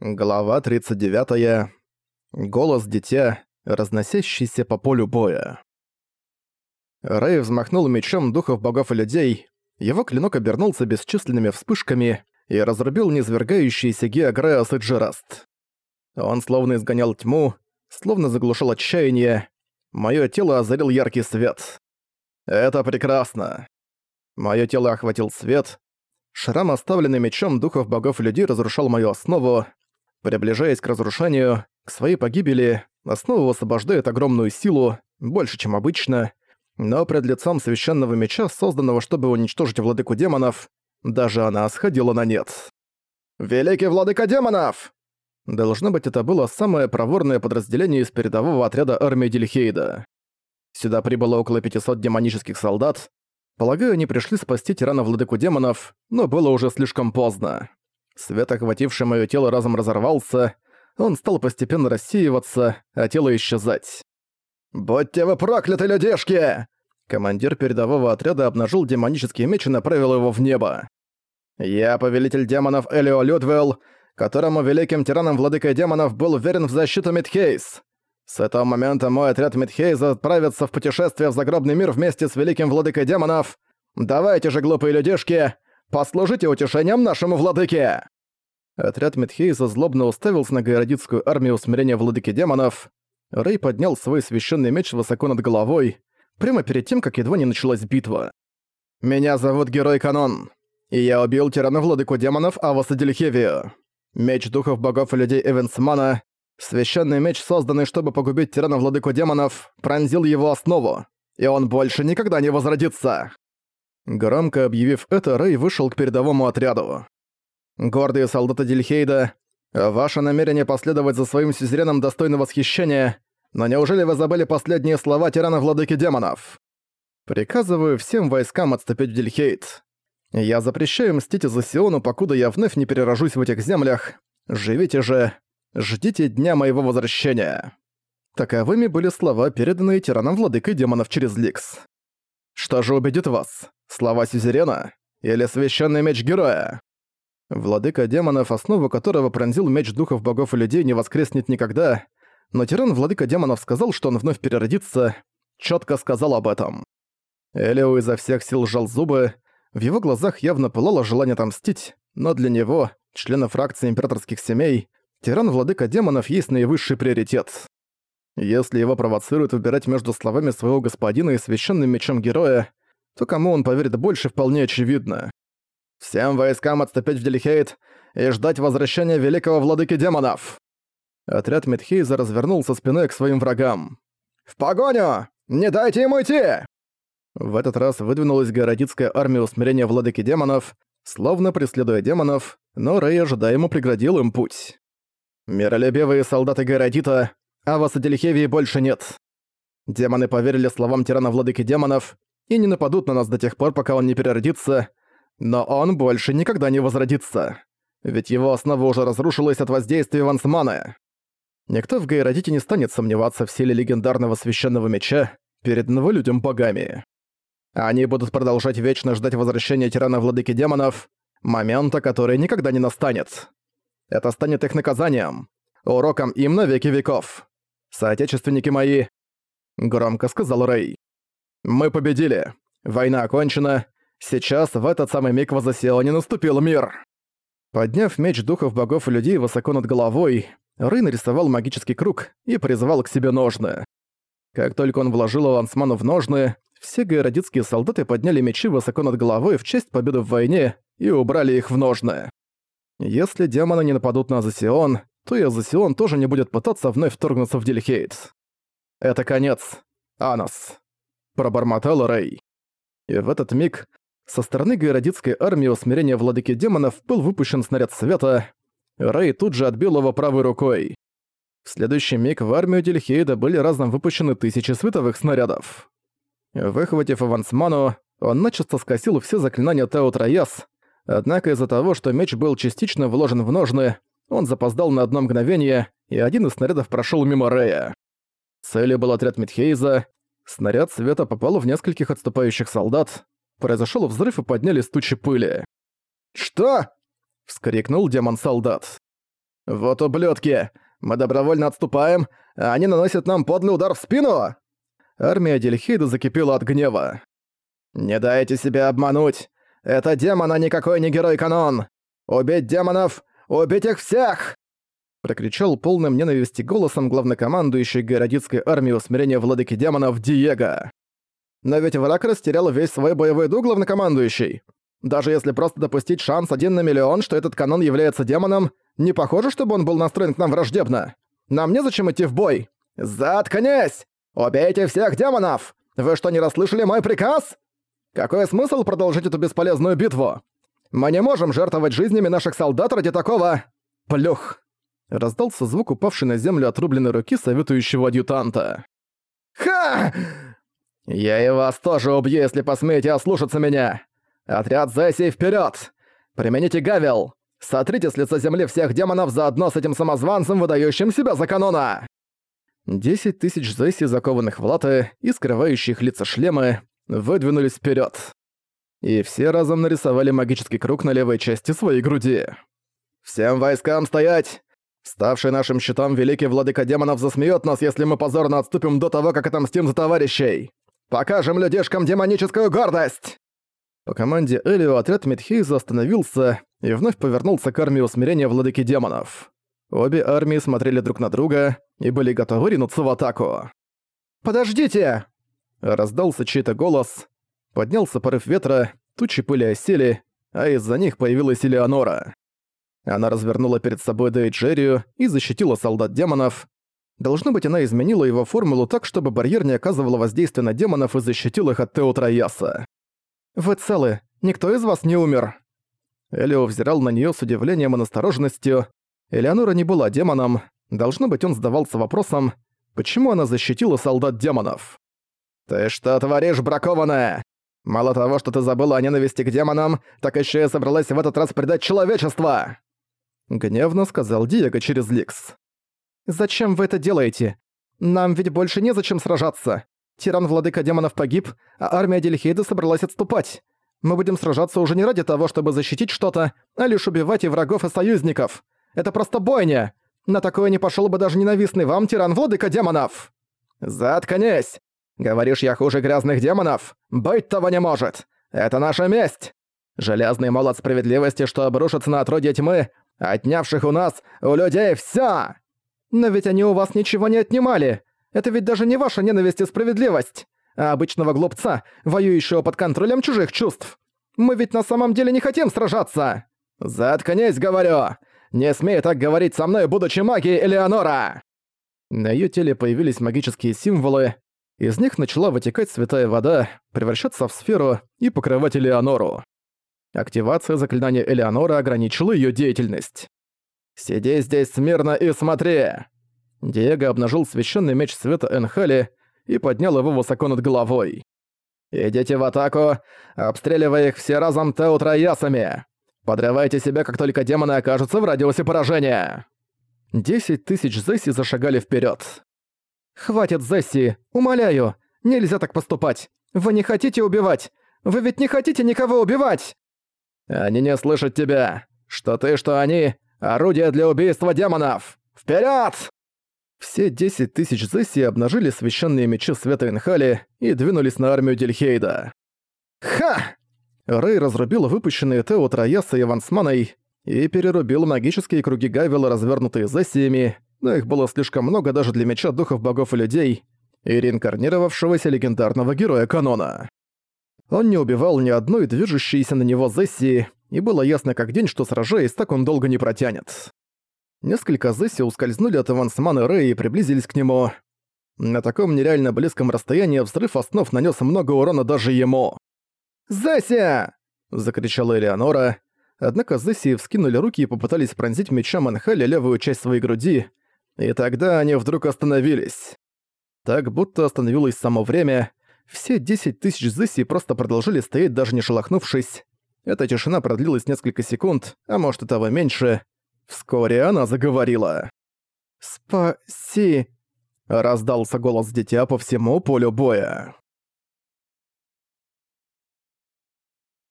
Глава 39. Голос дитя, разносящийся по полю боя. Рэй взмахнул мечом духов богов и людей, его клинок обернулся бесчисленными вспышками и разрубил низвергающийся Геогреас и Джераст. Он словно изгонял тьму, словно заглушил отчаяние. Моё тело озарил яркий свет. Это прекрасно. Моё тело охватил свет. Шрам, оставленный мечом духов богов и людей, разрушал мою основу, Приближаясь к разрушению, к своей погибели, основа освобождает огромную силу, больше, чем обычно, но пред лицом священного меча, созданного, чтобы уничтожить владыку демонов, даже она сходила на нет. «Великий владыка демонов!» Должно быть, это было самое проворное подразделение из передового отряда армии Дильхейда. Сюда прибыло около 500 демонических солдат. Полагаю, они пришли спасти тирана владыку демонов, но было уже слишком поздно. Свет, охвативший моё тело, разом разорвался, он стал постепенно рассеиваться, а тело исчезать. «Будьте вы прокляты, людишки!» Командир передового отряда обнажил демонический меч и направил его в небо. «Я повелитель демонов Элио Людвелл, которому великим тираном владыкой демонов был уверен в защиту Мидхейс. С этого момента мой отряд Мидхейза отправится в путешествие в загробный мир вместе с великим владыкой демонов. Давайте же, глупые людишки, Послужите утешением нашему владыке!» Отряд Митхейза злобно уставился на городицкую армию усмирения владыки демонов. Рэй поднял свой священный меч высоко над головой, прямо перед тем, как едва не началась битва. «Меня зовут Герой Канон, и я убил тирана владыку демонов Аваса Дельхевию. Меч духов богов и людей Эвенсмана, священный меч, созданный, чтобы погубить тирана владыку демонов, пронзил его основу, и он больше никогда не возродится!» Громко объявив это, Рэй вышел к передовому отряду. «Гордые солдаты Дильхейда, ваше намерение последовать за своим сюзереном достойно восхищения, но неужели вы забыли последние слова тирана-владыки демонов? Приказываю всем войскам отступить в Дильхейд. Я запрещаю мстить за Сиону, покуда я вновь не перерожусь в этих землях. Живите же, ждите дня моего возвращения». Таковыми были слова, переданные тираном-владыкой демонов через Ликс. Что же убедит вас? Слова Сюзерена? Или священный меч героя? Владыка демонов, основу которого пронзил меч духов богов и людей, не воскреснет никогда, но тиран Владыка демонов сказал, что он вновь переродится, четко сказал об этом. Элио изо всех сил сжал зубы, в его глазах явно пылало желание отомстить, но для него, члена фракции императорских семей, тиран Владыка демонов есть наивысший приоритет. Если его провоцируют выбирать между словами своего господина и священным мечом героя, то кому он поверит больше, вполне очевидно. Всем войскам отступить в Делихейт и ждать возвращения великого владыки демонов!» Отряд Мидхейза развернулся спиной к своим врагам. «В погоню! Не дайте ему идти!» В этот раз выдвинулась городицкая армия усмирения владыки демонов, словно преследуя демонов, но Рэй ожидаемо преградил им путь. Миролюбивые солдаты Городита, а вас Аделихевии больше нет. Демоны поверили словам тирана владыки демонов и не нападут на нас до тех пор, пока он не переродится, но он больше никогда не возродится. Ведь его основа уже разрушилась от воздействия Вансмана. Никто в Гайродите не станет сомневаться в силе легендарного священного меча, переданного людям богами. Они будут продолжать вечно ждать возвращения тирана владыки демонов, момента, который никогда не настанет. Это станет их наказанием, уроком им на веки веков. «Соотечественники мои!» — громко сказал Рэй. «Мы победили. Война окончена. Сейчас, в этот самый миг в не наступил мир!» Подняв меч духов богов и людей высоко над головой, Рэй нарисовал магический круг и призвал к себе ножны. Как только он вложил Авансману в ножны, все гайродитские солдаты подняли мечи высоко над головой в честь победы в войне и убрали их в ножны. Если демоны не нападут на Азосион, то и Азосион тоже не будет пытаться вновь вторгнуться в Дельхейт. Это конец. Анос. Пробормотал Рэй. И в этот миг со стороны гайродитской армии усмирения владыки демонов был выпущен снаряд света. Рэй тут же отбил его правой рукой. В следующий миг в армию Дельхейда были разом выпущены тысячи световых снарядов. Выхватив авансману, он начисто скосил все заклинания Тео Трояс, однако из-за того, что меч был частично вложен в ножны, он запоздал на одно мгновение, и один из снарядов прошел мимо Рея. Целью был отряд Митхейза. Снаряд света попал в нескольких отступающих солдат. Произошел взрыв и поднялись тучи пыли. «Что?» — вскрикнул демон-солдат. «Вот ублюдки! Мы добровольно отступаем, а они наносят нам подлый удар в спину!» Армия Дельхейда закипела от гнева. «Не дайте себя обмануть! Это демон, а никакой не герой-канон! Убить демонов! Убить их всех!» Прокричал полным ненависти голосом главнокомандующий городицкой армии усмирения владыки демонов Диего. Но ведь враг растерял весь свой боевой дух главнокомандующий. Даже если просто допустить шанс один на миллион, что этот канон является демоном, не похоже, чтобы он был настроен к нам враждебно. Нам незачем идти в бой. Заткнись! Убейте всех демонов! Вы что, не расслышали мой приказ? Какой смысл продолжить эту бесполезную битву? Мы не можем жертвовать жизнями наших солдат ради такого... Плюх. Раздался звук упавшей на землю отрубленной руки советующего адъютанта. «Ха! Я и вас тоже убью, если посмеете ослушаться меня! Отряд Зесси вперед! Примените Гавел! Сотрите с лица земли всех демонов заодно с этим самозванцем, выдающим себя за канона!» Десять тысяч Зесси, закованных в латы и скрывающих лица шлемы, выдвинулись вперед. И все разом нарисовали магический круг на левой части своей груди. «Всем войскам стоять! Ставший нашим щитом великий владыка демонов засмеет нас, если мы позорно отступим до того, как отомстим за товарищей! Покажем людишкам демоническую гордость!» По команде Элио отряд Митхейза остановился и вновь повернулся к армии усмирения владыки демонов. Обе армии смотрели друг на друга и были готовы ринуться в атаку. «Подождите!» Раздался чей-то голос. Поднялся порыв ветра, тучи пыли осели, а из-за них появилась Элеонора. Она развернула перед собой Дейджерию и защитила солдат демонов. Должно быть, она изменила его формулу так, чтобы барьер не оказывал воздействия на демонов и защитил их от Теотрояса. «Вы целы. Никто из вас не умер». Элио взирал на неё с удивлением и настороженностью. Элеонора не была демоном. Должно быть, он задавался вопросом, почему она защитила солдат демонов. «Ты что творишь, бракованная? Мало того, что ты забыла о ненависти к демонам, так ещё и собралась в этот раз предать человечество!» Гневно сказал Диего через Ликс. «Зачем вы это делаете? Нам ведь больше незачем сражаться. Тиран-владыка демонов погиб, а армия Дельхейда собралась отступать. Мы будем сражаться уже не ради того, чтобы защитить что-то, а лишь убивать и врагов, и союзников. Это просто бойня. На такое не пошел бы даже ненавистный вам тиран-владыка демонов. Заткнись! Говоришь, я хуже грязных демонов? Быть того не может. Это наша месть. Железный молот справедливости, что обрушится на отродье тьмы, отнявших у нас, у людей, всё! Но ведь они у вас ничего не отнимали. Это ведь даже не ваша ненависть и справедливость, а обычного глупца, воюющего под контролем чужих чувств. Мы ведь на самом деле не хотим сражаться. Заткнись, говорю. Не смей так говорить со мной, будучи магией Элеонора. На её теле появились магические символы. Из них начала вытекать святая вода, превращаться в сферу и покрывать Элеонору. Активация заклинания Элеонора ограничила её деятельность. «Сиди здесь смирно и смотри!» Диего обнажил священный меч света Энхали и поднял его высоко над головой. «Идите в атаку, обстреливая их все разом теутроясами! Подрывайте себя, как только демоны окажутся в радиусе поражения!» Десять тысяч Зесси зашагали вперед. «Хватит, Зесси! Умоляю! Нельзя так поступать! Вы не хотите убивать! Вы ведь не хотите никого убивать!» «Они не слышат тебя! Что ты, что они — орудие для убийства демонов! Вперед! Все 10 тысяч Зесси обнажили священные мечи Света Инхали и двинулись на армию Дельхейда. «Ха!» Рэй разрубил выпущенные Тео Трояса и Вансманой и перерубил магические круги Гавила, развернутые Зессиями, но их было слишком много даже для меча духов богов и людей и реинкарнировавшегося легендарного героя канона. Он не убивал ни одной движущейся на него Зессии, и было ясно как день, что сражаясь, так он долго не протянет. Несколько Зесси ускользнули от Ивансмана Рэя и приблизились к нему. На таком нереально близком расстоянии взрыв основ нанес много урона даже ему. «Зесси!» – закричала Элеонора. Однако Зесси вскинули руки и попытались пронзить мечом Анхали левую часть своей груди, и тогда они вдруг остановились. Так будто остановилось само время, все 10 тысяч Зесси просто продолжили стоять, даже не шелохнувшись. Эта тишина продлилась несколько секунд, а может и того меньше, Вскоре она заговорила. «Спаси!» – раздался голос дитя по всему полю боя.